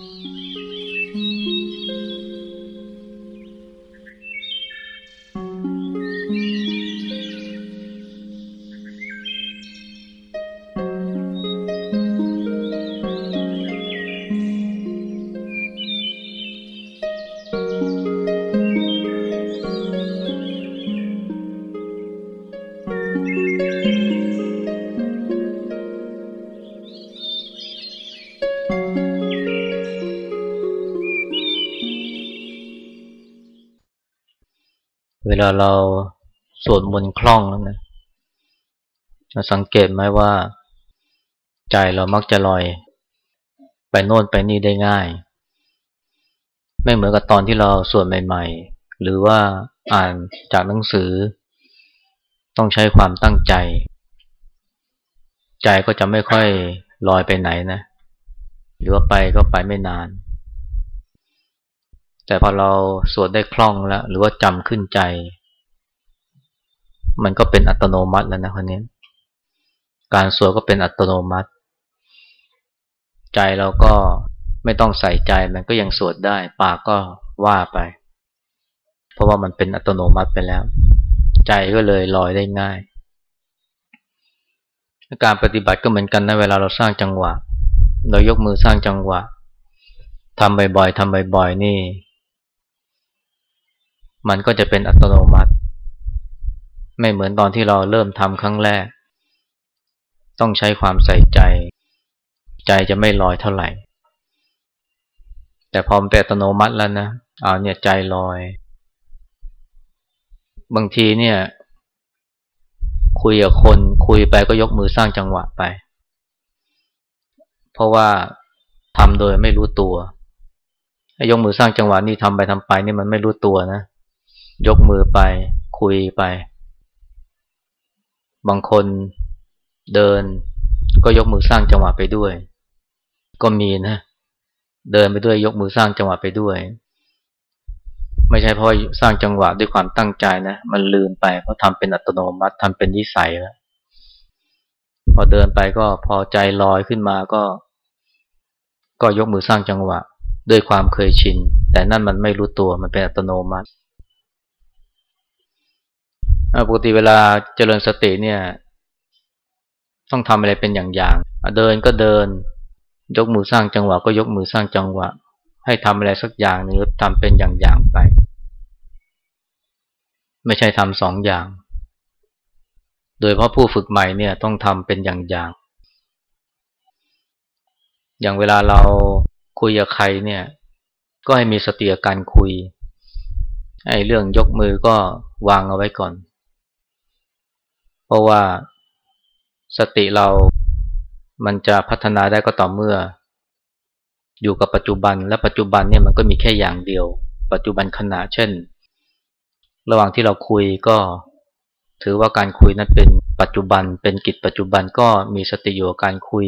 เลาเราสวดมนต์คล่องแล้วนะสังเกตไหมว่า ใจเรามักจะลอย ไปโน่นไปนี่ได้ง่าย ไม่เหมือนกับตอนที่เราสวดใหม่ ๆ หรือว่าอ่านจากหนังสือ ต้องใช้ความตั้งใจ ใจก็จะไม่ค่อยลอยไปไหนนะ หรือว่าไปก็ไปไม่นาน แต่พอเราสวดได้คล่องแล้วหรือว่าจำขึ้นใจ มันก็เป็นอัตโนมัติแล้วนะคนนี้ การสวดก็เป็นอัตโนมัติ ใจเราก็ไม่ต้องใส่ใจมันก็ยังสวดได้ ปากก็ว่าไป เพราะว่ามันเป็นอัตโนมัติไปแล้ว ใจก็เลยลอยได้ง่าย การปฏิบัติก็เหมือนกันนะเวลาเราสร้างจังหวะ เรายกมือสร้างจังหวะทำบ่อยๆทำบ่อยๆนี่ มันก็จะเป็นอัตโนมัติ ไม่เหมือนตอนที่เราเริ่มทำครั้งแรก ต้องใช้ความใส่ใจ ใจจะไม่ลอยเท่าไหร่ แต่พอมันเป็นอัตโนมัติแล้วนะเอาเนี่ยใจลอย บางทีเนี่ย คุยกับคนคุยไปก็ยกมือสร้างจังหวะไป เพราะว่าทำโดยไม่รู้ตัวยกมือสร้างจังหวะนี่ทำไปทำไปนี่มันไม่รู้ตัวนะ ยกมือไป คุยไป บางคนเดิน ก็ยกมือสร้างจังหวะไปด้วย ก็มีนะ เดินไปด้วยยกมือสร้างจังหวะไปด้วย ไม่ใช่เพราะสร้างจังหวะด้วยความตั้งใจนะ มันลืมไปเพราะทำเป็นอัตโนมัติทำเป็นนิสัยแล้วพอเดินไปก็พอใจลอยขึ้นมาก็ ก็ยกมือสร้างจังหวะ ด้วยความเคยชิน แต่นั่นมันไม่รู้ตัวมันเป็นอัตโนมัติ ปกติเวลาเจริญสติเนี่ย ต้องทำอะไรเป็นอย่างๆเดินก็เดิน ยกมือสร้างจังหวะก็ยกมือสร้างจังหวะ ให้ทำอะไรสักอย่างหนึ่งทำเป็นอย่างๆไป ไม่ใช่ทำสองอย่าง โดยเพราะผู้ฝึกใหม่เนี่ยต้องทำเป็นอย่างๆอย่างเวลาเราคุยกับใครเนี่ย ก็ให้มีสติการคุย ไอ้เรื่องยกมือก็วางเอาไว้ก่อน เพราะว่าสติเรามันจะพัฒนาได้ก็ต่อเมื่อ อยู่กับปัจจุบันและปัจจุบันเนี่ยมันก็มีแค่อย่างเดียว ปัจจุบันขณะเช่น ระหว่างที่เราคุยก็ ถือว่าการคุยนั้นเป็นปัจจุบันเป็นกิจปัจจุบันก็มีสติอยู่กับการคุย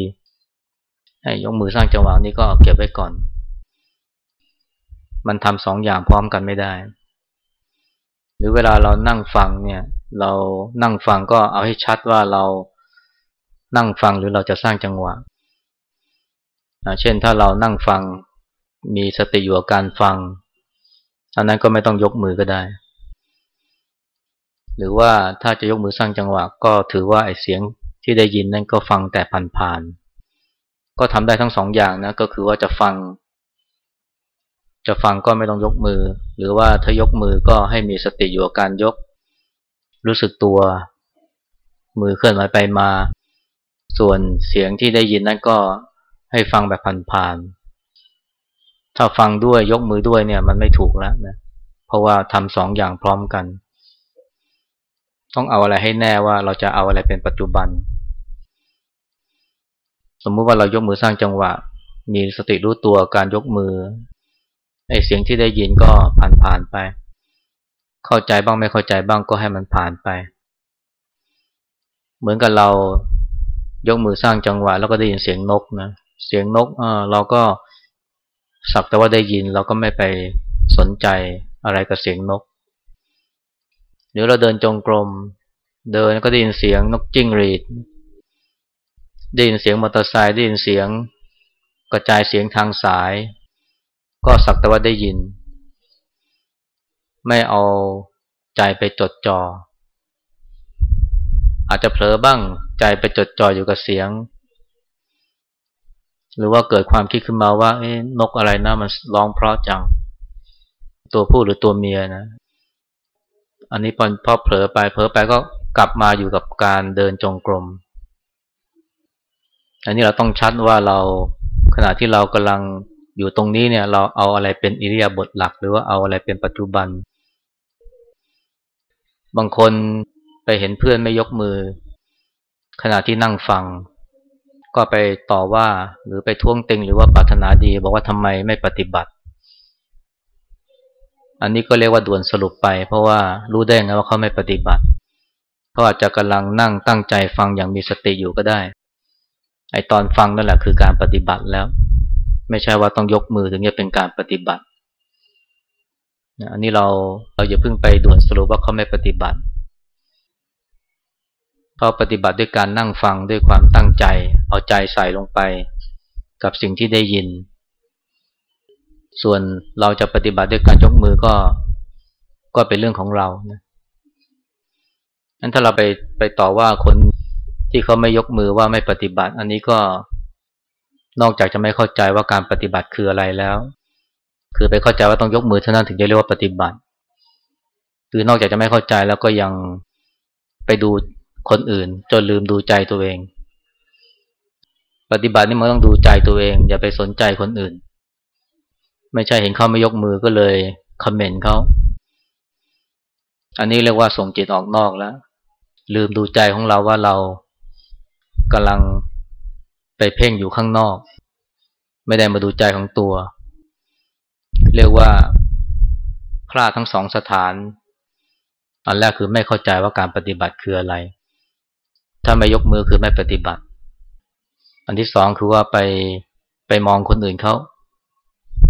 ให้ยกมือสร้างจังหวะนี้ก็เก็บไว้ก่อน มันทำสองอย่างพร้อมกันไม่ได้ รือเวลาเรานั่งฟังเนี่ย เรานั่งฟังก็เอาให้ชัดว่าเรานั่งฟังหรือเราจะสร้างจังหวะเช่นถ้าเรานั่งฟังมีสติอยู่กับการฟังอันนั้นก็ไม่ต้องยกมือก็ได้ หรือว่าถ้าจะยกมือสร้างจังหวะ ก็ถือว่าไอเสียงที่ได้ยินนั้นก็ฟังแต่ผ่านๆก็ทำได้ทั้งสองอย่างนะก็คือว่าจะฟัง จะฟังก็ไม่ต้องยกมือ หรือว่าถ้ายกมือก็ให้มีสติอยู่กับการยก รู้สึกตัว มือเคลื่อนไหวไปมา ส่วนเสียงที่ได้ยินนั้นก็ให้ฟังแบบผ่านๆถ้าฟังด้วยยกมือด้วยเนี่ยมันไม่ถูกแล้วนะเพราะว่าทำสองอย่างพร้อมกัน ต้องเอาอะไรให้แน่ว่าเราจะเอาอะไรเป็นปัจจุบัน สมมุติว่าเรายกมือสร้างจังหวะ มีสติรู้ตัวการยกมือ ไอเสียงที่ได้ยินก็ผ่านๆไป เข้าใจบ้างไม่เข้าใจบ้างก็ให้มันผ่านไป เหมือนกับเรายกมือสร้างจังหวะแล้วก็ได้ยินเสียงนกนะ เสียงนกเออเราก็สักแต่ว่าได้ยินเราก็ไม่ไปสนใจอะไรกับเสียงนก หรือเราเดินจงกรม เดินก็ได้ยินเสียงนกจิ้งหรีด ได้ยินเสียงมอเตอร์ไซค์ได้ยินเสียงกระจายเสียงทางสาย ก็สักแต่ว่าได้ยิน ไม่เอาใจไปจดจอ่ออาจจะเผลอบ้างใจไปจดจ่ออยู่กับเสียง หรือว่าเกิดความคิดขึ้นมาว่าเอ๊นกอะไรนะมันร้องเพราะจัง ตัวผู้หรือตัวเมียนะ อันนี้พอเผลอไปเผลอไปก็กลับมาอยู่กับการเดินจงกรม อันนี้เราต้องชัดว่าเราขณะที่เรากำลัง อยู่ตรงนี้เนี่ยเราเอาอะไรเป็นอิริยาบถหลัก หรือว่าเอาอะไรเป็นปัจจุบัน บางคนไปเห็นเพื่อนไม่ยกมือ ขณะที่นั่งฟัง ก็ไปต่อว่าหรือไปท้วงติงหรือว่าปรารถนาดี บอกว่าทำไมไม่ปฏิบัติ อันนี้ก็เรียกว่าด่วนสรุปไป เพราะว่ารู้ได้ไงว่าเขาไม่ปฏิบัติเขาอาจจะกำลังนั่งตั้งใจฟังอย่างมีสติอยู่ก็ได้ไอตอนฟังนั่นแหละคือการปฏิบัติแล้ว ไม่ใช่ว่าต้องยกมือถึงจะเป็นการปฏิบัติอันนี้เราเราอย่าเพิ่งไปด่วนสรุปว่าเขาไม่ปฏิบัติเขาปฏิบัติด้วยการนั่งฟังด้วยความตั้งใจ เอาใจใส่ลงไปกับสิ่งที่ได้ยิน ส่วนเราจะปฏิบัติด้วยการยกมือก็ก็เป็นเรื่องของเรานะนั้นถ้าเราไปไปต่อว่าคนที่เขาไม่ยกมือว่าไม่ปฏิบัติ อันนี้ก็ นอกจากจะไม่เข้าใจว่าการปฏิบัติคืออะไรแล้ว คือไปเข้าใจว่าต้องยกมือเท่านั้นถึงจะเรียกว่าปฏิบัติ คือนอกจากจะไม่เข้าใจแล้วก็ยังไปดูคนอื่น จนลืมดูใจตัวเอง ปฏิบัตินี่มันต้องดูใจตัวเอง อย่าไปสนใจคนอื่น ไม่ใช่เห็นเขาไม่ยกมือก็เลยคอมเมนต์เขาอันนี้เรียกว่าส่งจิตออกนอกแล้ว ลืมดูใจของเราว่าเรากำลัง ไปเพ่งอยู่ข้างนอก ไม่ได้มาดูใจของตัว เรียกว่าพลาดทั้งสองสถาน อันแรกคือไม่เข้าใจว่าการปฏิบัติคืออะไร ถ้าไม่ยกมือคือไม่ปฏิบัติ อันที่สองคือว่าไปไปมองคนอื่นเขา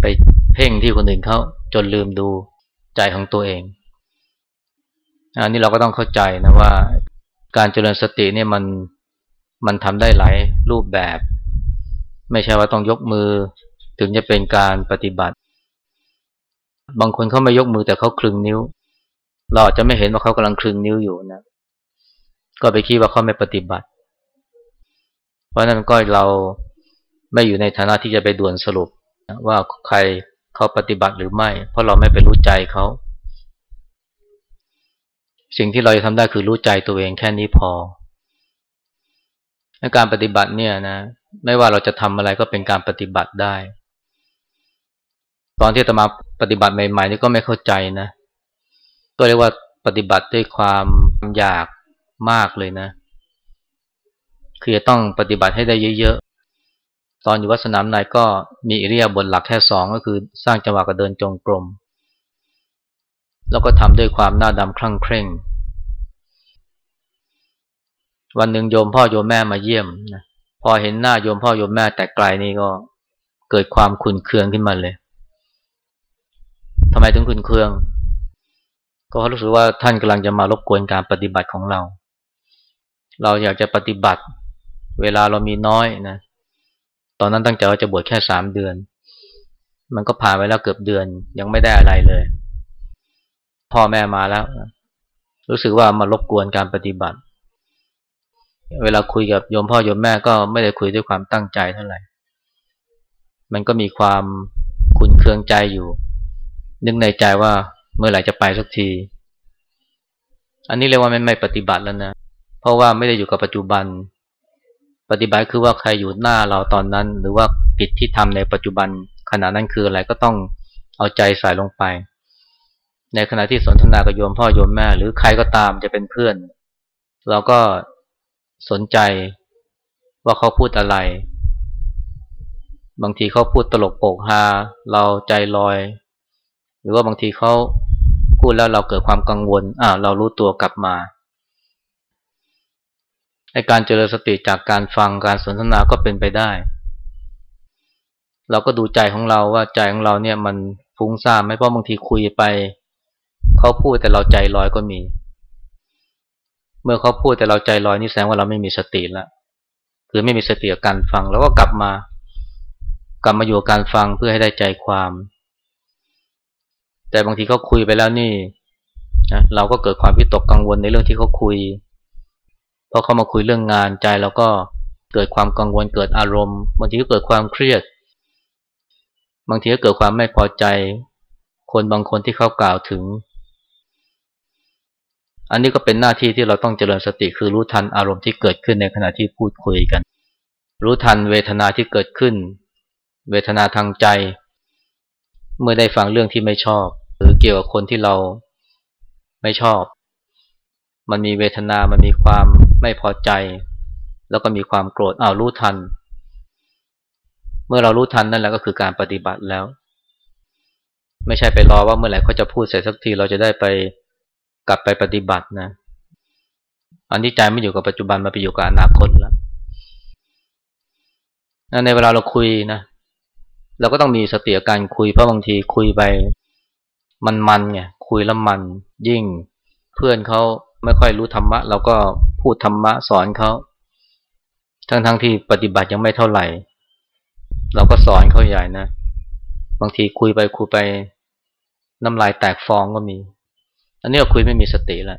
ไปเพ่งที่คนอื่นเขาจนลืมดูใจของตัวเองอันนี้เราก็ต้องเข้าใจนะว่าการเจริญสติเนี่ยมัน มันทำได้หลายรูปแบบ ไม่ใช่ว่าต้องยกมือ ถึงจะเป็นการปฏิบัติ บางคนเขาไม่ยกมือแต่เขาคลึงนิ้ว เราอาจจะไม่เห็นว่าเขากำลังคลึงนิ้วอยู่นะ ก็ไปคิดว่าเขาไม่ปฏิบัติ เพราะนั้นก็เราไม่อยู่ในฐานะที่จะไปด่วนสรุปว่าใครเขาปฏิบัติหรือไม่ เพราะเราไม่ไปรู้ใจเขาสิ่งที่เราจะทำได้คือรู้ใจตัวเองแค่นี้พอ การปฏิบัติเนี่ยนะ ไม่ว่าเราจะทำอะไรก็เป็นการปฏิบัติได้ ตอนที่ตมาปฏิบัติใหม่ๆนี่ก็ไม่เข้าใจนะ ก็เรียกว่าปฏิบัติด้วยความอยากมากเลยนะ คือจะต้องปฏิบัติให้ได้เยอะๆ ตอนอยู่วัดสนามนายก็มีอิริยาบถหลักแค่สองก็คือสร้างจังหวะกับเดินจงกรม แล้วก็ทำด้วยความหน้าดำคลั่งเคร่ง วันหนึ่งโยมพ่อโยมแม่มาเยี่ยมนะพอเห็นหน้าโยมพ่อโยมแม่แต่ไกลนี่ก็เกิดความขุนเคืองขึ้นมาเลยทำไมถึงขุนเคือง ก็รู้สึกว่าท่านกำลังจะมารบกวนการปฏิบัติของเรา เราอยากจะปฏิบัติ เวลาเรามีน้อยนะตอนนั้นตั้งใจว่าจะบวชแค่สามเดือน มันก็ผ่านไปแล้วเกือบเดือน ยังไม่ได้อะไรเลย พ่อแม่มาแล้ว รู้สึกว่ามารบกวนการปฏิบัติ เวลาคุยกับโยมพ่อโยมแม่ก็ไม่ได้คุยด้วยความตั้งใจเท่าไหร่ มันก็มีความคุนเคืองใจอยู่ นึกในใจว่าเมื่อไหร่จะไปสักที อันนี้เรียกว่าไม่ไม่ปฏิบัติแล้วนะ เพราะว่าไม่ได้อยู่กับปัจจุบัน ปฏิบัติคือว่าใครอยู่หน้าเราตอนนั้น หรือว่ากิจที่ทำในปัจจุบันขณะนั้นคืออะไรก็ต้องเอาใจใส่ลงไป ในขณะที่สนทนากับโยมพ่อโยมแม่ หรือใครก็ตามจะเป็นเพื่อน เราก็ สนใจว่าเขาพูดอะไร บางทีเขาพูดตลกโปกฮาเราใจลอย หรือว่าบางทีเขาพูดแล้วเราเกิดความกังวลอ่าเรารู้ตัวกลับมาในการเจริญสติจากการฟังการสนทนาก็เป็นไปได้ เราก็ดูใจของเราว่าใจของเราเนี่ยมันฟุ้งซ่านไหมเพราะบางทีคุยไป เขาพูดแต่เราใจลอยก็มี เมื่อเขาพูดแต่เราใจลอยนี่แสดงว่าเราไม่มีสติแล้วคือไม่มีสติกับการฟัง แล้วก็กลับมา กลับมาอยู่กับการฟังเพื่อให้ได้ใจความ แต่บางทีเขาคุยไปแล้วนี่นะเราก็เกิดความวิตกกังวลในเรื่องที่เขาคุยพอเขามาคุยเรื่องงานใจเราก็เกิดความกังวลเกิดอารมณ์บางทีก็เกิดความเครียด บางทีก็เกิดความไม่พอใจ คนบางคนที่เขากล่าวถึง อันนี้ก็เป็นหน้าที่ที่เราต้องเจริญสติคือรู้ทันอารมณ์ที่เกิดขึ้นในขณะที่พูดคุยกัน รู้ทันเวทนาที่เกิดขึ้น เวทนาทางใจ เมื่อได้ฟังเรื่องที่ไม่ชอบ หรือเกี่ยวกับคนที่เราไม่ชอบ มันมีเวทนา มันมีความไม่พอใจ แล้วก็มีความโกรธอ้าวรู้ทัน เมื่อเรารู้ทันนั่นแหละก็คือการปฏิบัติแล้ว ไม่ใช่ไปรอว่าเมื่อไหร่เขาจะพูดเสร็จสักทีเราจะได้ไป กลับไปปฏิบัตินะ อันนี้ใจไม่อยู่กับปัจจุบันมาไปอยู่กับอนาคตแล้วในเวลาเราคุยนะเราก็ต้องมีสติการคุยเพราะบางทีคุยไปมันๆไงคุยแล้วมันยิ่งเพื่อนเขาไม่ค่อยรู้ธรรมะเราก็พูดธรรมะสอนเขาทั้งๆทที่ปฏิบัติยังไม่เท่าไหร่ เราก็สอนเขาใหญ่นะ บางทีคุยไปคุยไปน้ำลายแตกฟองก็มี อันนี้เราคุยไม่มีสติแล้ว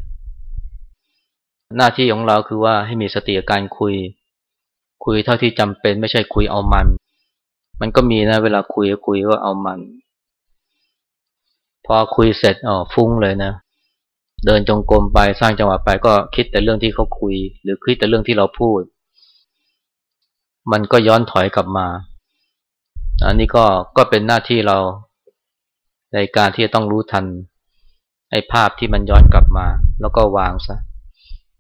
หน้าที่ของเราคือว่าให้มีสติการคุย คุยเท่าที่จำเป็นไม่ใช่คุยเอามัน มันก็มีนะเวลาคุยคุยว่าเอามัน พอคุยเสร็จอ๋อฟุ้งเลยนะ เดินจงกรมไปสร้างจังหวะไปก็คิดแต่เรื่องที่เขาคุย หรือคิดแต่เรื่องที่เราพูด มันก็ย้อนถอยกลับมา อันนี้ก็ก็เป็นหน้าที่เราในการที่จะต้องรู้ทัน ไอ้ภาพที่มันย้อนกลับมา แล้วก็วางซะ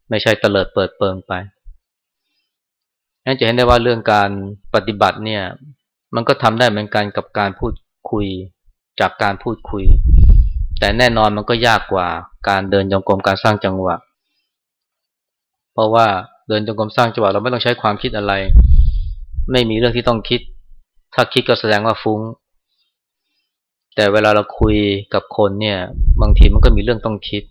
ไม่ใช่เตลิดเปิดเปิงไปนั่นจะเห็นได้ว่าเรื่องการปฏิบัติเนี่ย มันก็ทำได้เหมือนกันกับการพูดคุยจากการพูดคุย แต่แน่นอนมันก็ยากกว่าการเดินจงกรมการสร้างจังหวะ เพราะว่าเดินจงกรมสร้างจังหวะเราไม่ต้องใช้ความคิดอะไร ไม่มีเรื่องที่ต้องคิด ถ้าคิดก็แสดงว่าฟุง้ง แต่เวลาเราคุยกับคนเนี่ย บางทีมันก็มีเรื่องต้องคิด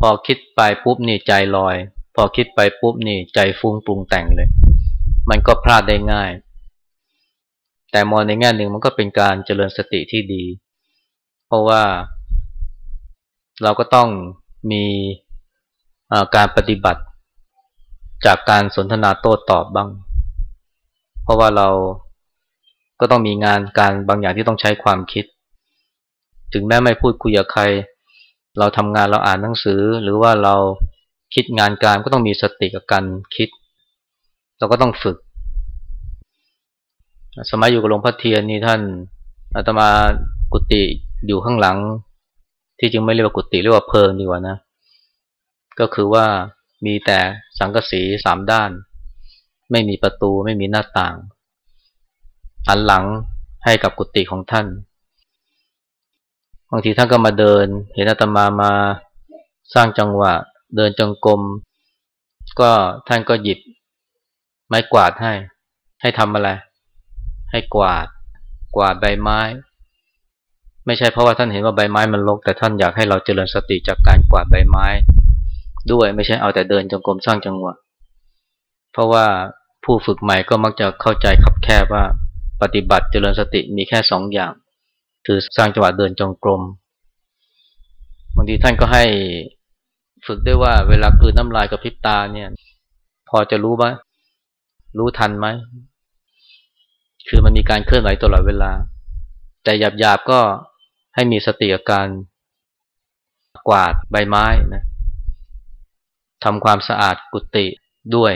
พอคิดไปปุ๊บนี่ใจลอย พอคิดไปปุ๊บนี่ใจฟุ้งปรุงแต่งเลย มันก็พลาดได้ง่าย แต่มองในแง่หนึ่งมันก็เป็นการเจริญสติที่ดี เพราะว่า เราก็ต้องมีการปฏิบัติ จากการสนทนาโต้ตอบบ้าง เพราะว่าเรา ก็ต้องมีงานการบางอย่างที่ต้องใช้ความคิด ถึงแม้ไม่พูดคุยกับใคร เราทำงานเราอ่านหนังสือ หรือว่าเราคิดงานการก็ต้องมีสติกับการคิด เราก็ต้องฝึก สมัยอยู่กับหลวงพ่อเทียนนี่ท่านอาตมากุฏิอยู่ข้างหลัง ที่จึงไม่เรียกว่ากุฏิเรียกว่าเพิงดีกว่านะ ก็คือว่ามีแต่สังกสีสามด้าน ไม่มีประตูไม่มีหน้าต่าง อันหลังให้กับกุฏิของท่าน บางทีท่านก็มาเดิน เห็นอาตมามาสร้างจังหวะ เดินจงกรมก็ท่านก็หยิบ ไม้กวาดให้ ให้ทำอะไร ให้กวาด กวาดใบไม้ ไม่ใช่เพราะว่าท่านเห็นว่าใบไม้มันรกแต่ท่านอยากให้เราเจริญสติจากการกวาดใบไม้ ด้วยไม่ใช่เอาแต่เดินจงกรมสร้างจังหวะ เพราะว่าผู้ฝึกใหม่ก็มักจะเข้าใจขับแคบว่า ปฏิบัติเจริญสติมีแค่สองอย่าง คือสร้างจังหวะเดินจงกรมบางทีท่านก็ให้ฝึกได้ว่าเวลาคืนน้ำลายกับพิบตาเนี่ย พอจะรู้ไหมรู้ทันไหม คือมันมีการเคลื่อนไหวตลอดเวลา แต่หยาบๆก็ให้มีสติกับการกวาดใบไม้นะทำความสะอาดกุฏิด้วย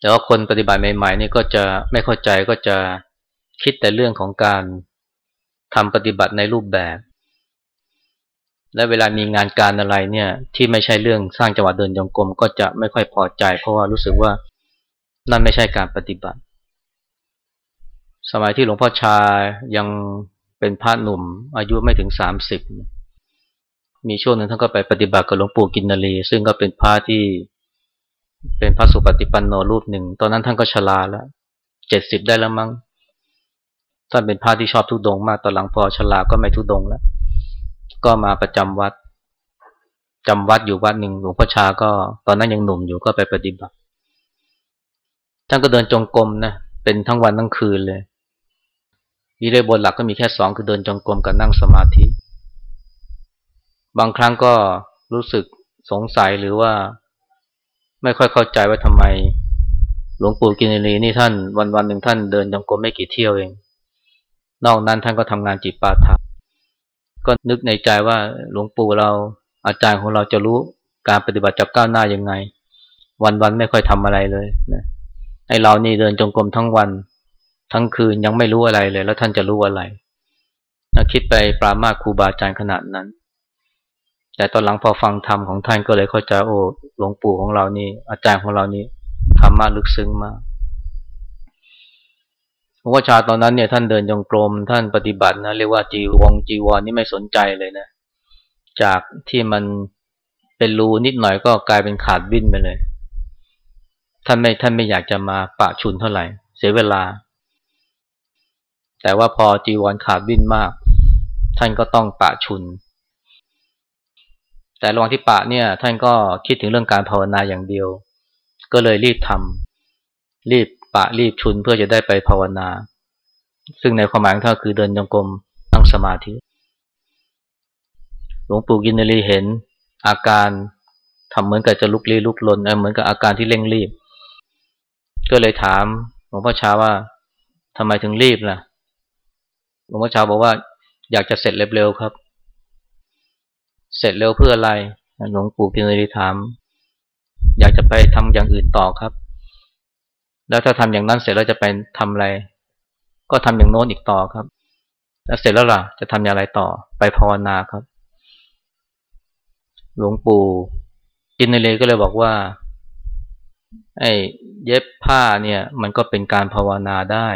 แต่ว่าคนปฏิบัติใหม่ๆนี่ก็จะไม่เข้าใจก็จะคิดแต่เรื่องของการทำปฏิบัติในรูปแบบ และเวลามีงานการอะไรเนี่ยที่ไม่ใช่เรื่องสร้างจังหวะเดินจงกรมก็จะไม่ค่อยพอใจ เพราะว่ารู้สึกว่านั่นไม่ใช่การปฏิบัติ สมัยที่หลวงพ่อชายังเป็นพระหนุ่ม อายุไม่ถึงสามสิบมีช่วงหนึ่งท่านก็ไปปฏิบัติกับหลวงปู่กินนารีซึ่งก็เป็นพระที่ เป็นพระสุปฏิปันโนรูปหนึ่ง ตอนนั้นท่านก็ชราแล้วเจ็ดสิบได้แล้วมั้ง ท่านเป็นพระที่ชอบทุดงมาก ตอนหลังพอชราก็ไม่ทุดงแล้ว ก็มาประจำวัดจำวัดอยู่วัดหนึ่งหลวงพ่อชาก็ ตอนนั้นยังหนุ่มอยู่ก็ไปปฏิบัติ ท่านก็เดินจงกรมนะ เป็นทั้งวันทั้งคืนเลยอิเลียบทหลักก็มีแค่สองคือเดินจงกรมกับนั่งสมาธิ บางครั้งก็รู้สึกสงสัยหรือว่า ไม่ค่อยเข้าใจว่าทำไม หลวงปู่กินรีนี่ท่านวันวันหนึ่งท่านเดินจงกรมไม่กี่เที่ยวเอง นอกนั้นท่านก็ทำงานจิตปาถะก็นึกในใจว่าหลวงปู่เราอาจารย์ของเราจะรู้การปฏิบัติจับก้าวหน้ายังไง วันวันไม่ค่อยทำอะไรเลยนะไอเรานี่เดินจงกรมทั้งวัน ทั้งคืนยังไม่รู้อะไรเลย แล้วท่านจะรู้อะไรนะคิดไปปรามาครูบาอาจารย์ขนาดนั้น แต่ตอนหลังพอฟังธรรมของท่านก็เลยเข้าใจโอ้หลวงปู่ของเรานี่ อาจารย์ของเรานี่ธรรมะลึกซึ้งมากพระว่าชาตอนนั้นเนี่ยท่านเดินจงกรมท่านปฏิบัตินะเรียกว่าจีวงจีวรนี่ไม่สนใจเลยนะ จากที่มันเป็นรูนิดหน่อยก็กลายเป็นขาดวิ่นไปเลย ท่านไม่ท่านไม่อยากจะมาปะชุนเท่าไหร่ เสียเวลา แต่ว่าพอจีวรขาดวิ่นมาก ท่านก็ต้องปะชุน แต่ระหว่างที่ปะเนี่ย ท่านก็คิดถึงเรื่องการภาวนาอย่างเดียว ก็เลยรีบทำรีบปะรีบชุนเพื่อจะได้ไปภาวนา ซึ่งในความหมายของท่านคือเดินจงกรมนั่งสมาธิ หลวงปู่กินรีเห็นอาการทำเหมือนกับจะลุกลี้ลุกลนเหมือนกับอาการที่เร่งรีบ ก็เลยถามหลวงพ่อชาว่าทำไมถึงรีบล่ะ หลวงพ่อชาบอกว่าอยากจะเสร็จเร็วๆครับ เสร็จเร็วเพื่ออะไรหลวงปู่กินรีถาม อยากจะไปทำอย่างอื่นต่อครับ แล้วถ้าทำอย่างนั้นเสร็จแล้วจะไปทำอะไร ก็ทำอย่างโน้นอีกต่อครับ แล้วเสร็จแล้วล่ะ จะทำอย่างไรต่อ ไปภาวนาครับ หลวงปู่จินเลก็เลยบอกว่า ไอ้เย็บผ้าเนี่ย มันก็เป็นการภาวนาได้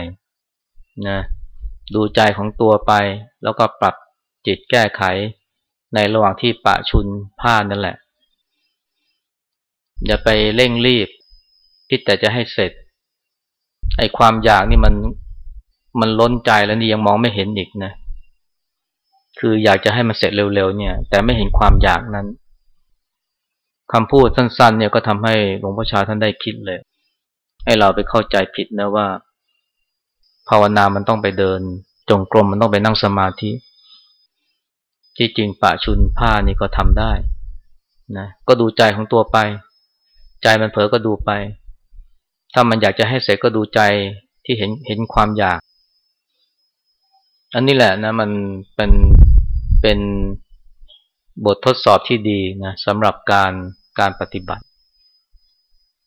นะดูใจของตัวไป แล้วก็ปรับจิตแก้ไข ในระหว่างที่ปะชุนผ้านั่นแหละ อย่าไปเร่งรีบ คิดแต่จะให้เสร็จ ไอ้ความอยากนี่มันมันล้นใจแล้วนี่ยังมองไม่เห็นอีกนะ คืออยากจะให้มันเสร็จเร็วๆเนี่ย แต่ไม่เห็นความอยากนั้นคำพูดสั้น ๆ เนี่ยก็ทำให้หลวงพ่อชาท่านได้คิดเลย ให้เราไปเข้าใจผิดนะว่า ภาวนามันต้องไปเดิน จงกรมมันต้องไปนั่งสมาธิ ที่จริงปะชุนผ้านี่ก็ทำได้นะก็ดูใจของตัวไป ใจมันเผลอก็ดูไป ถ้ามันอยากจะให้เสร็จก็ดูใจที่เห็นเห็นความอยาก อันนี้แหละนะมันเป็นเป็นบททดสอบที่ดีนะสำหรับการการปฏิบัติ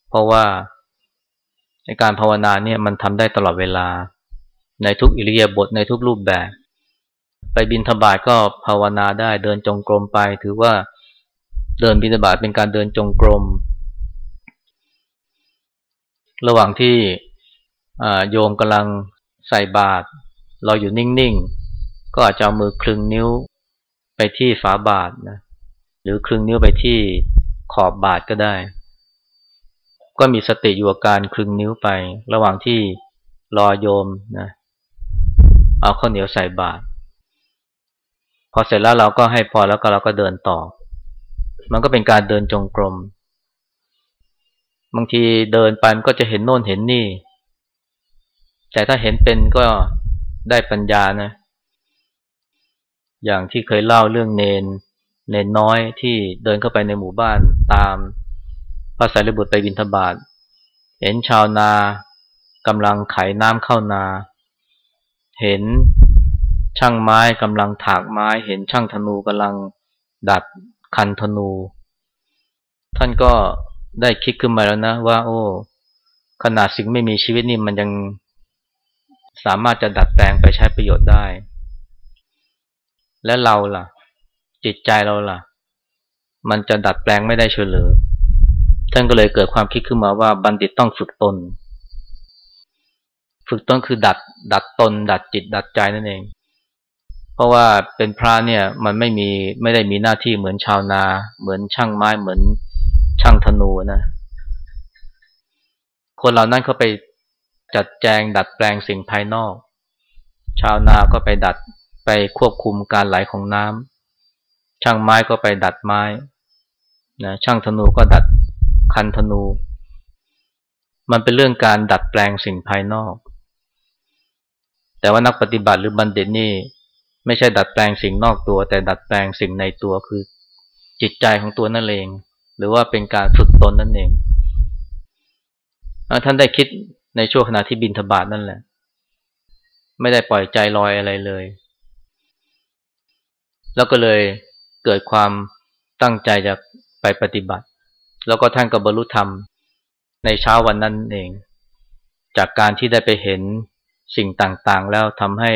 เพราะว่าในการภาวนาเนี่ยมันทำได้ตลอดเวลา ในทุกอิริยาบถในทุกรูปแบบ ไปบินธบาตก็ภาวนาได้เดินจงกรมไป ถือว่าเดินบินธบาตเป็นการเดินจงกรม ระหว่างที่โยมกำลังใส่บาตรเราอยู่นิ่งๆ ก็อาจจะเอามือคลึงนิ้วไปที่ฝาบาทนะหรือคลึงนิ้วไปที่ขอบบาทก็ได้ ก็มีสติอยู่กับการคลึงนิ้วไป ระหว่างที่รอโยมนะเอาข้าวเหนียวใส่บาท พอเสร็จแล้วเราก็ให้พอแล้วก็เราก็เดินต่อ มันก็เป็นการเดินจงกรม บางทีเดินไปมันก็จะเห็นโน่นเห็นนี่ แต่ถ้าเห็นเป็นก็ได้ปัญญานะ อย่างที่เคยเล่าเรื่องเนน เนนน้อยที่เดินเข้าไปในหมู่บ้านตามพระสารีบุตรไปบินทบาทเห็นชาวนากำลังไขน้ำเข้านา เห็น ช่างไม้กำลังถากไม้เห็นช่างธนูกำลังดัดคันธนู ท่านก็ได้คิดขึ้นมาแล้วนะว่า โอ้ขนาดสิ่งไม่มีชีวิตนี่มันยังสามารถจะดัดแปลงไปใช้ประโยชน์ได้ และเราล่ะ จิตใจเราล่ะ มันจะดัดแปลงไม่ได้เฉลยท่านก็เลยเกิดความคิดขึ้นมาว่าบัณฑิตต้องฝึกตน ฝึกตนคือดัด ดัดตน ดัดจิต ดัดใจนั่นเอง เพราะว่าเป็นพระเนี่ยมันไม่มีไม่ได้มีหน้าที่เหมือนชาวนา เหมือนช่างไม้เหมือนช่างธนูนะคนเหล่านั้นเขาไปจัดแจงดัดแปลงสิ่งภายนอก ชาวนาก็ไปดัดไปควบคุมการไหลของน้ำช่างไม้ก็ไปดัดไม้นะช่างธนูก็ดัดคันธนู มันเป็นเรื่องการดัดแปลงสิ่งภายนอก แต่ว่านักปฏิบัติหรือบัณฑิตนี่ ไม่ใช่ดัดแปลงสิ่งนอกตัว แต่ดัดแปลงสิ่งในตัวคือ จิตใจของตัวนั่นเอง หรือว่าเป็นการฝึกตนนั่นเองท่านได้คิดในช่วงขณะที่บินทบาทนั่นแหละ ไม่ได้ปล่อยใจลอยอะไรเลย แล้วก็เลยเกิดความตั้งใจจะไปปฏิบัติ แล้วก็ท่านก็บรรลุธรรมในเช้าวันนั้นเอง จากการที่ได้ไปเห็น สิ่งต่างๆ แล้วทำให้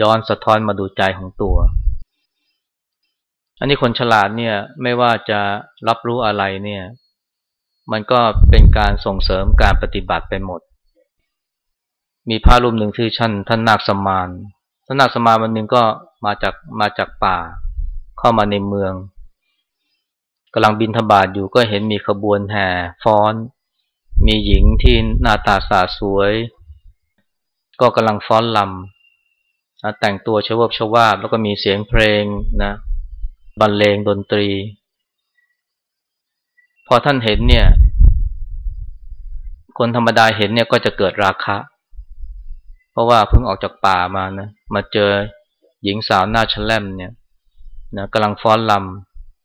ย้อนสะท้อนมาดูใจของตัว อันนี้คนฉลาดเนี่ยไม่ว่าจะรับรู้อะไรเนี่ย มันก็เป็นการส่งเสริมการปฏิบัติไปหมด มีพระรูปหนึ่งที่ท่านท่านนาคสมานท่านนาคสมานวันหนึ่งก็มาจากมาจากป่า เข้ามาในเมืองกำลังบินทบาทอยู่ก็เห็นมีขบวนแห่ฟ้อน มีหญิงที่หน้าตาสาสวย ก็กำลังฟ้อนลำแต่งตัวชวบชวาบแล้วก็มีเสียงเพลงนะบรรเลงดนตรี พอท่านเห็นเนี่ย คนธรรมดาเห็นเนี่ยก็จะเกิดราคะ เพราะว่าเพิ่งออกจากป่ามานะมาเจอหญิงสาวหน้าชแลมเนี่ยนะกำลังฟ้อนล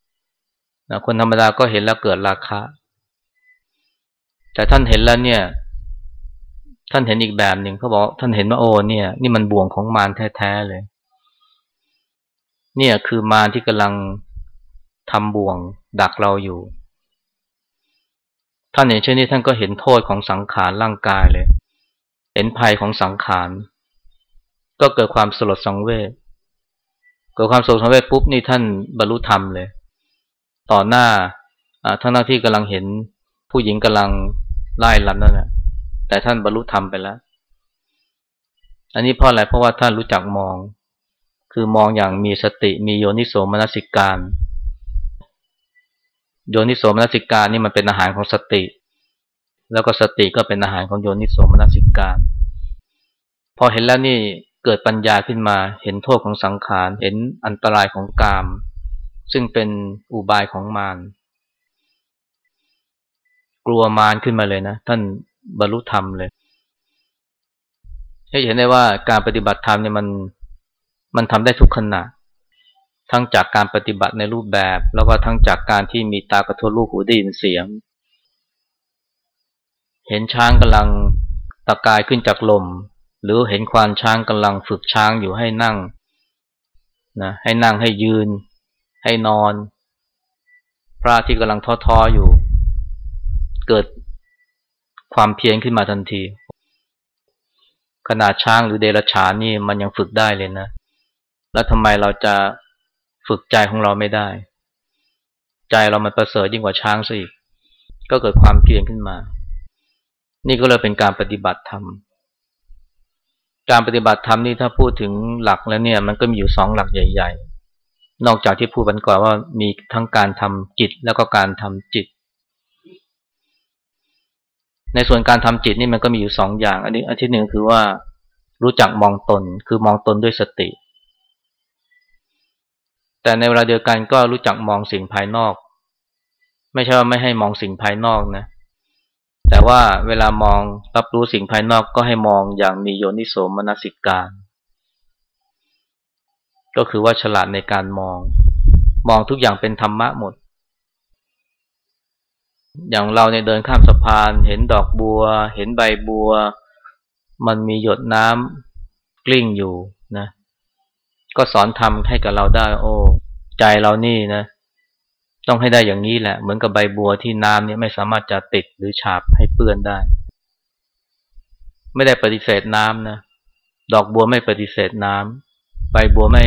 ำนะคนธรรมดาก็เห็นแล้วเกิดราคะ แต่ท่านเห็นแล้วเนี่ย ท่านเห็นอีกแบบหนึ่งเขาบอกท่านเห็นว่าโอ้เนี่ย นี่มันบ่วงของมารแท้ๆเลย เนี่ยคือมารที่กำลังทำบ่วงดักเราอยู่ ท่านเห็นเช่นนี้ท่านก็เห็นโทษของสังขารร่างกายเลย เห็นภัยของสังขาร ก็เกิดความสลดสังเวชเกิดความสลดสังเวชปุ๊บนี่ท่านบรรลุธรรมเลย ต่อหน้าทั้งหน้าที่กำลังเห็นผู้หญิงกำลังไล่ลำนั่นแหละ แต่ท่านบรรลุธรรมไปแล้ว อันนี้เพราะอะไรเพราะว่าท่านรู้จักมอง คือมองอย่างมีสติมีโยนิโสมนสิการ โยนิโสมนสิการนี่มันเป็นอาหารของสติ แล้วก็สติก็เป็นอาหารของโยนิโสมนสิการ พอเห็นแล้วนี่เกิดปัญญาขึ้นมา เห็นโทษของสังขาร เห็นอันตรายของกาม ซึ่งเป็นอุบายของมาร กลัวมารขึ้นมาเลยนะ ท่าน บรรลุธรรมเลยให้เห็นได้ว่าการปฏิบัติธรรมเนี่ยมันมันทำได้ทุกขณะ ทั้งจากการปฏิบัติในรูปแบบ แล้วก็ทั้งจากการที่มีตากระทบลูกหูได้ยินเสียง เห็นช้างกำลังตะกายขึ้นจากลม หรือเห็นควานช้างกำลังฝึกช้างอยู่ให้นั่งนะให้นั่งให้ยืน ให้นอน พระที่กำลังท้อๆอยู่ เกิด ความเพียรขึ้นมาทันที ขนาดช้างหรือเดรัจฉานนี่มันยังฝึกได้เลยนะ แล้วทำไมเราจะฝึกใจของเราไม่ได้ ใจเรามันประเสริฐยิ่งกว่าช้างซะอีก ก็เกิดความเพียรขึ้นมา นี่ก็เลยเป็นการปฏิบัติธรรมการปฏิบัติธรรมนี่ถ้าพูดถึงหลักแล้วเนี่ย มันก็มีอยู่สองหลักใหญ่ ๆ นอกจากที่พูดกันก่อนว่ามีทั้งการทำจิตแล้วก็การทำจิต ในส่วนการทำจิตนี่มันก็มีอยู่สองอย่าง อันนี้อันที่หนึ่งคือว่ารู้จักมองตน คือมองตนด้วยสติ แต่ในเวลาเดียวกันก็รู้จักมองสิ่งภายนอก ไม่ใช่ว่าไม่ให้มองสิ่งภายนอกนะ แต่ว่าเวลามองรับรู้สิ่งภายนอกก็ให้มองอย่างมีโยนิโสมนสิการ ก็คือว่าฉลาดในการมอง มองทุกอย่างเป็นธรรมะหมด อย่างเราในเดินข้ามสะพาน เห็นดอกบัว เห็นใบบัว มันมีหยดน้ำกลิ้งอยู่นะ ก็สอนทำให้กับเราได้ โอ้ใจเรานี่นะ ต้องให้ได้อย่างนี้แหละ เหมือนกับใบบัวที่น้ำเนี่ยไม่สามารถจะติดหรือฉาบให้เปื้อนได้ ไม่ได้ปฏิเสธน้ำนะ ดอกบัวไม่ปฏิเสธน้ำใบบัวไม่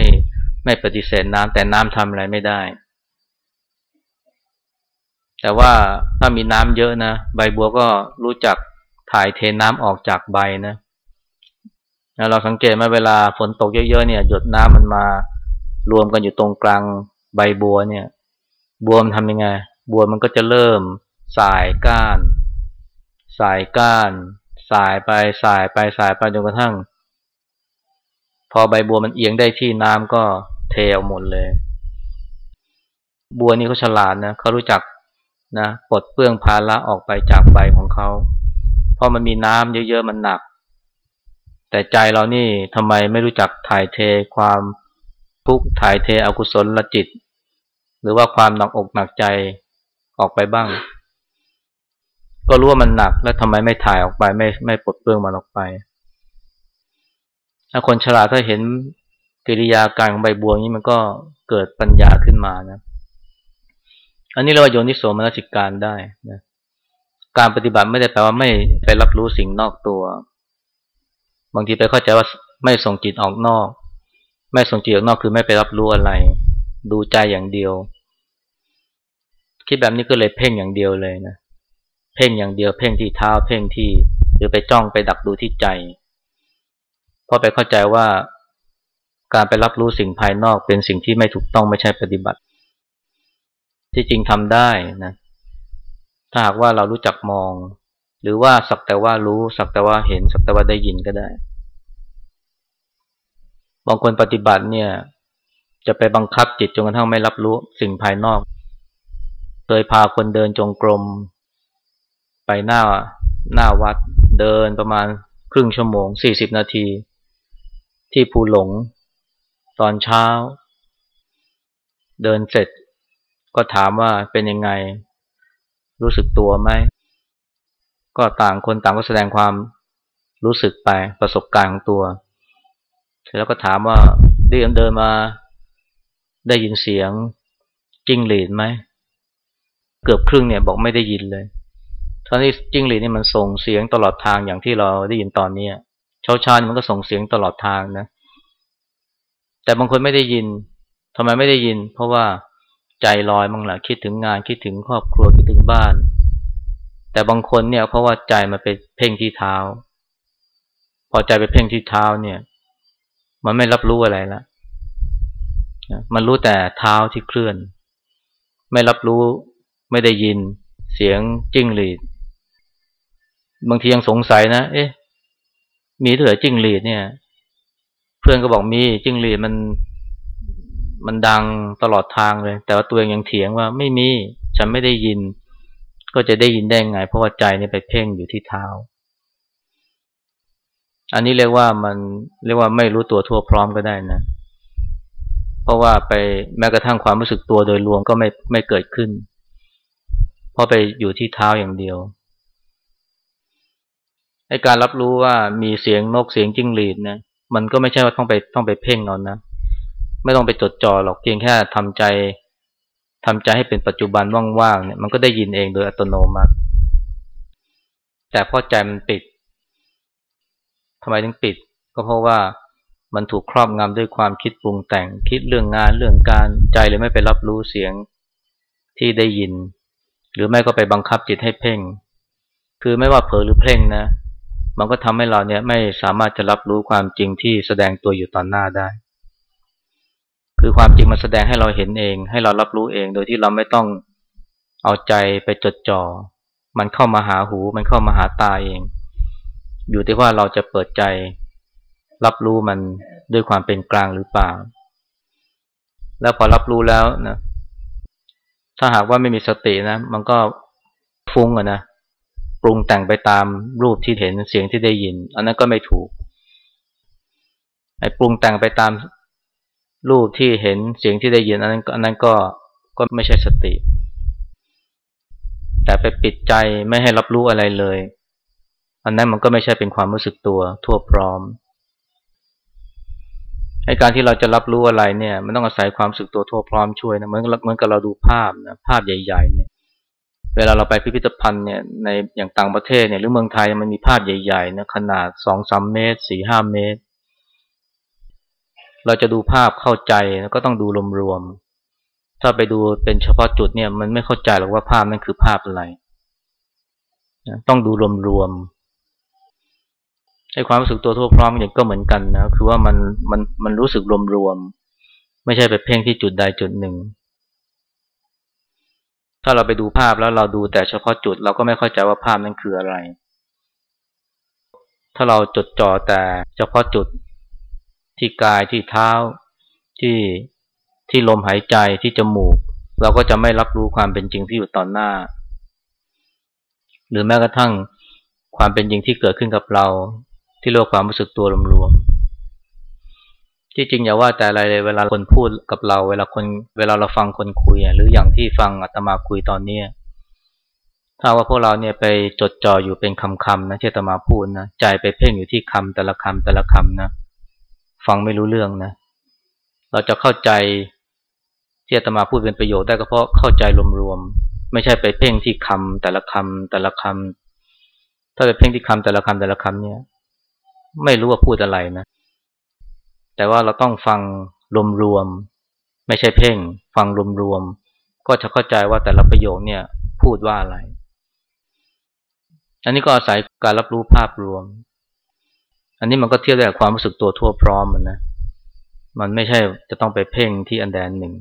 ไม่ปฏิเสธน้ำแต่น้ำทำอะไรไม่ได้ แต่ว่าถ้ามีน้ำเยอะนะใบบัวก็รู้จักถ่ายเทน้ำออกจากใบนะเราสังเกตไหมเวลาฝนตกเยอะๆเนี่ย หยดน้ำมันมารวมกันอยู่ตรงกลางใบบัวเนี่ย บัวมันทำยังไง บัวมันก็จะเริ่มสายก้าน สายก้าน สายไปสายไปสายไปจนกระทั่ง พอใบบัวมันเอียงได้ที่น้ำก็เทออกหมดเลย บัวนี่เขาฉลาดนะเขารู้จัก นะปลดเปลื้องภาระออกไปจากใบของเขาเพราะมันมีน้ำเยอะๆมันหนัก แต่ใจเรานี่ทำไมไม่รู้จักถ่ายเทความทุกข์ถ่ายเทอกุศลละจิต หรือว่าความหนักอกหนักใจออกไปบ้าง ก็รู้ว่ามันหนักแล้วทำไมไม่ถ่ายออกไปไม่ไม่ปลดเปลื้องมันออกไปถ้าคนฉลาดถ้าเห็นกิริยาการของใบบัวนี้มันก็เกิดปัญญาขึ้นมานะ อันนี้เราโยนิโสมนสิการได้นะการปฏิบัติไม่ได้แปลว่าไม่ไปรับรู้สิ่งนอกตัว บางทีไปเข้าใจว่าไม่ส่งจิตออกนอก ไม่ส่งจิตออกนอกคือไม่ไปรับรู้อะไร ดูใจอย่างเดียว คิดแบบนี้ก็เลยเพ่งอย่างเดียวเลยนะเพ่งอย่างเดียวเพ่งที่เท้าเพ่งที่ หรือไปจ้องไปดักดูที่ใจเพราะไปเข้าใจว่าการไปรับรู้สิ่งภายนอกเป็นสิ่งที่ไม่ถูกต้องไม่ใช่ปฏิบัติ ที่จริงทำได้นะ ถ้าหากว่าเรารู้จักมอง หรือว่าสักแต่ว่ารู้ สักแต่ว่าเห็น สักแต่ว่าได้ยินก็ได้ บางคนปฏิบัติเนี่ย จะไปบังคับจิตจนกระทั่งไม่รับรู้สิ่งภายนอก เคยพาคนเดินจงกรม ไปหน้าหน้าวัดเดินประมาณครึ่งชั่วโมงสี่สิบนาที ที่ภูหลง ตอนเช้า เดินเสร็จ ก็ถามว่าเป็นยังไง รู้สึกตัวไหม ก็ต่างคนต่างก็แสดงความรู้สึกไปประสบการณ์ของตัว แล้วก็ถามว่าได้เดินมาได้ยินเสียงจิ้งหรีดไหม เกือบครึ่งเนี่ยบอกไม่ได้ยินเลยทั้งที่จิ้งหรีดนี่มันส่งเสียงตลอดทางอย่างที่เราได้ยินตอนนี้เช้าชามันก็ส่งเสียงตลอดทางนะ แต่บางคนไม่ได้ยินทำไมไม่ได้ยิน เพราะว่า ใจลอยมั่งละคิดถึงงานคิดถึงครอบครัวคิดถึงบ้าน แต่บางคนเนี่ยเพราะว่าใจมันไปเพ่งที่เท้า พอใจไปเพ่งที่เท้าเนี่ย มันไม่รับรู้อะไรละมันรู้แต่เท้าที่เคลื่อน ไม่รับรู้ไม่ได้ยินเสียงจิ้งหรีด บางทียังสงสัยนะ เอ๊ะ มีเถื่อจิ้งหรีดเนี่ย เพื่อนก็บอกมีจิ้งหรีดมัน มันดังตลอดทางเลย แต่ว่าตัวเองยังเถียงว่าไม่มีฉันไม่ได้ยิน ก็จะได้ยินได้ไง เพราะว่าใจนี่ไปเพ่งอยู่ที่เท้า อันนี้เรียกว่ามันเรียกว่าไม่รู้ตัวทั่วพร้อมก็ได้นะ เพราะว่าไปแม้กระทั่งความรู้สึกตัวโดยรวมก็ไม่ไม่เกิดขึ้น เพราะไปอยู่ที่เท้าอย่างเดียวไอการรับรู้ว่ามีเสียงนกเสียงจิ้งหรีดนะมันก็ไม่ใช่ว่าต้องไปต้องไปเพ่งเอานะ ไม่ต้องไปจดจ่อหรอกเพียงแค่ทำใจทำใจให้เป็นปัจจุบันว่างๆเนี่ยมันก็ได้ยินเองโดยอัตโนมัติ แต่พอใจมันปิดทำไมถึงปิด ก็เพราะว่ามันถูกครอบงำด้วยความคิดปรุงแต่งคิดเรื่องงานเรื่องการใจเลยไม่ไปรับรู้เสียงที่ได้ยิน หรือไม่ก็ไปบังคับจิตให้เพ่ง คือไม่ว่าเผลอหรือเพ่งนะ มันก็ทำให้เราเนี่ยไม่สามารถจะรับรู้ความจริงที่แสดงตัวอยู่ตอนหน้าได้ คือความจริงมันแสดงให้เราเห็นเอง ให้เรารับรู้เอง โดยที่เราไม่ต้องเอาใจไปจดจอ่อ มันเข้ามาหาหู มันเข้ามาหาตาเอง อยู่ที่ว่าเราจะเปิดใจ รับรู้มันด้วยความเป็นกลางหรือเปล่า แล้วพอรับรู้แล้วนะ ถ้าหากว่าไม่มีสตินะ มันก็ฟุ้งอะนะ ปรุงแต่งไปตามรูปที่เห็นเสียงที่ได้ยิน อันนั้นก็ไม่ถูก ไอ้ปรุงแต่งไปตาม รูปที่เห็นเสียงที่ได้ยินอันนั้นอันนั้นก็ก็ไม่ใช่สติ แต่ไปปิดใจไม่ให้รับรู้อะไรเลย อันนั้นมันก็ไม่ใช่เป็นความรู้สึกตัวทั่วพร้อมไอ้การที่เราจะรับรู้อะไรเนี่ย มันต้องอาศัยความสึกตัวทั่วพร้อมช่วยนะเหมือนเหมือนกับเราดูภาพนะภาพใหญ่ ๆ เนี่ย เวลาเราไปพิพิธภัณฑ์เนี่ยในอย่างต่างประเทศเนี่ยหรือเมืองไทยมันมีภาพใหญ่ๆนะขนาดสองสามเมตรสี่ห้าเมตร เราจะดูภาพเข้าใจก็ต้องดูรวมๆถ้าไปดูเป็นเฉพาะจุดเนี่ย มันไม่เข้าใจหรอกว่าภาพนั้นคือภาพอะไรต้องดูรวมๆให้ความรู้สึกตัวทั่วพร้อมอย่างก็เหมือนกันนะคือว่ามันมันมันรู้สึกรวมๆไม่ใช่ไปเพ่งที่จุดใดจุดหนึ่ง ถ้าเราไปดูภาพแล้วเราดูแต่เฉพาะจุด เราก็ไม่เข้าใจว่าภาพนั้นคืออะไร ถ้าเราจดจ่อแต่เฉพาะจุด ที่กายที่เท้าที่ที่ลมหายใจที่จมูก เราก็จะไม่รับรู้ความเป็นจริงที่อยู่ตอนหน้า หรือแม้กระทั่งความเป็นจริงที่เกิดขึ้นกับเรา ที่เรียกความรู้สึกตัวรวมๆที่จริงอย่าว่าแต่อะไรเลยเวลาคนพูดกับเรา เวลาคนเวลาเราฟังคนคุยหรืออย่างที่ฟังอาตมาคุยตอนเนี้ถ้าว่าพวกเราเนี่ยไปจดจ่ออยู่เป็นคำๆนะที่อาตมาพูดนะใจไปเพ่งอยู่ที่คำแต่ละคำแต่ละคำนะ ฟังไม่รู้เรื่องนะ เราจะเข้าใจที่อาตมาพูดเป็นประโยชน์ได้ก็เพราะเข้าใจรวมๆไม่ใช่ไปเพ่งที่คำแต่ละคำแต่ละคำถ้าไปเพ่งที่คำแต่ละคำแต่ละคำเนี่ย ไม่รู้ว่าพูดอะไรนะ แต่ว่าเราต้องฟังรวมๆไม่ใช่เพ่ง ฟังรวมๆก็จะเข้าใจว่าแต่ละประโยคเนี่ย พูดว่าอะไร อันนี้ก็อาศัยการรับรู้ภาพรวม อันนี้มันก็เทียบได้กับความรู้สึกตัวทั่วพร้อมมันนะ มันไม่ใช่จะต้องไปเพ่งที่อันแดนหนึ่ง